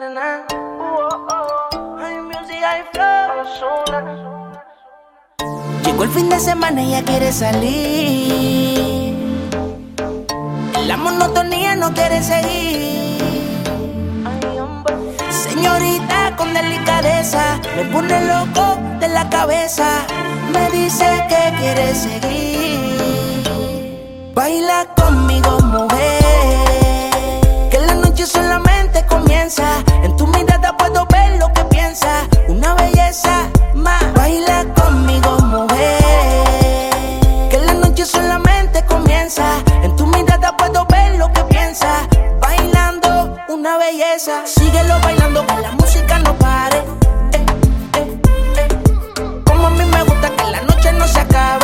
na, na, na. Hay music, flow. Llegó el fin de semana y ella quiere salir. La monotonía no quiere seguir. Señorita con delicadeza, me pone loco de la cabeza. Me dice que quiere seguir. Baila conmigo, mujer. Que la noche solamente En tu mirada puedo ver lo que piensas. Una belleza más. Baila conmigo, mujer. Que la noche solamente comienza. En tu mirada puedo ver lo que piensas. Bailando una belleza. Síguelo bailando que la música no pare. Eh, eh, eh. Como a mí me gusta que la noche no se acabe.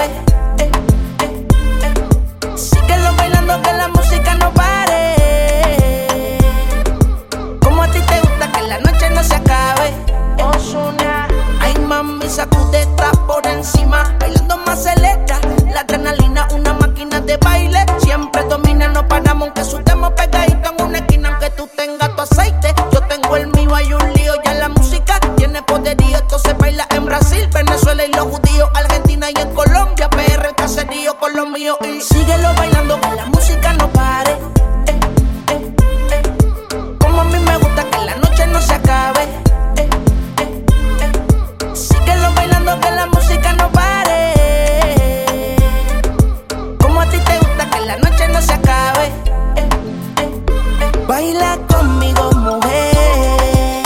Sacude atrás por encima. Bailando más celesta. La adrenalina, una máquina de baile. Siempre domina, no paramos aunque sudemos pegadito en una esquina. Aunque tú tengas tu aceite, yo tengo el mío. Hay un lío, ya la música tiene poderío. Esto se baila en Brasil, Venezuela y los judíos. Argentina y en Colombia, PR, caserío con los míos. Y síguelo bailando, que la música Baila conmigo, mujer.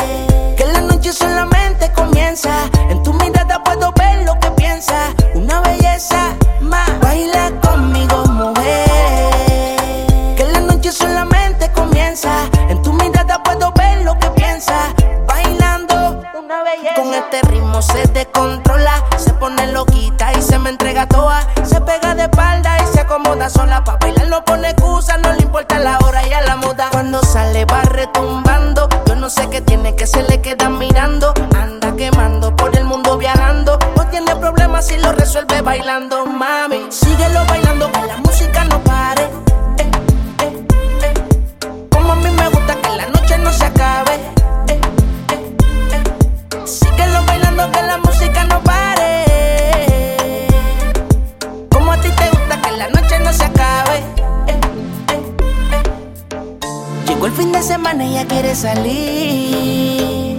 Que la noche solamente comienza. En tu mirada puedo ver lo que piensas. Una belleza más. Baila conmigo, mujer. Que la noche solamente comienza. En tu mirada puedo ver lo que piensas. Bailando Una belleza. con este ritmo se descontrola, se pone loquita y se me entrega toda. Se pega de espalda y se acomoda sola. Pa' bailar no pone excusa, no le importa la hora y a la si lo resuelve bailando, mami. Síguelo bailando, que la música no pare. Como a mí me gusta que la noche no se acabe. Síguelo bailando que la música no pare. Como a ti te gusta que la noche no se acabe. Llegó el fin de semana y ella quiere salir.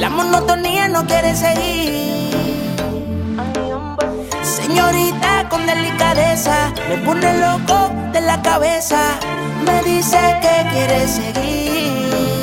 La monotonía no quiere seguir. Señorita con delicadeza, me pone loco de la cabeza. Me dice que quiere seguir.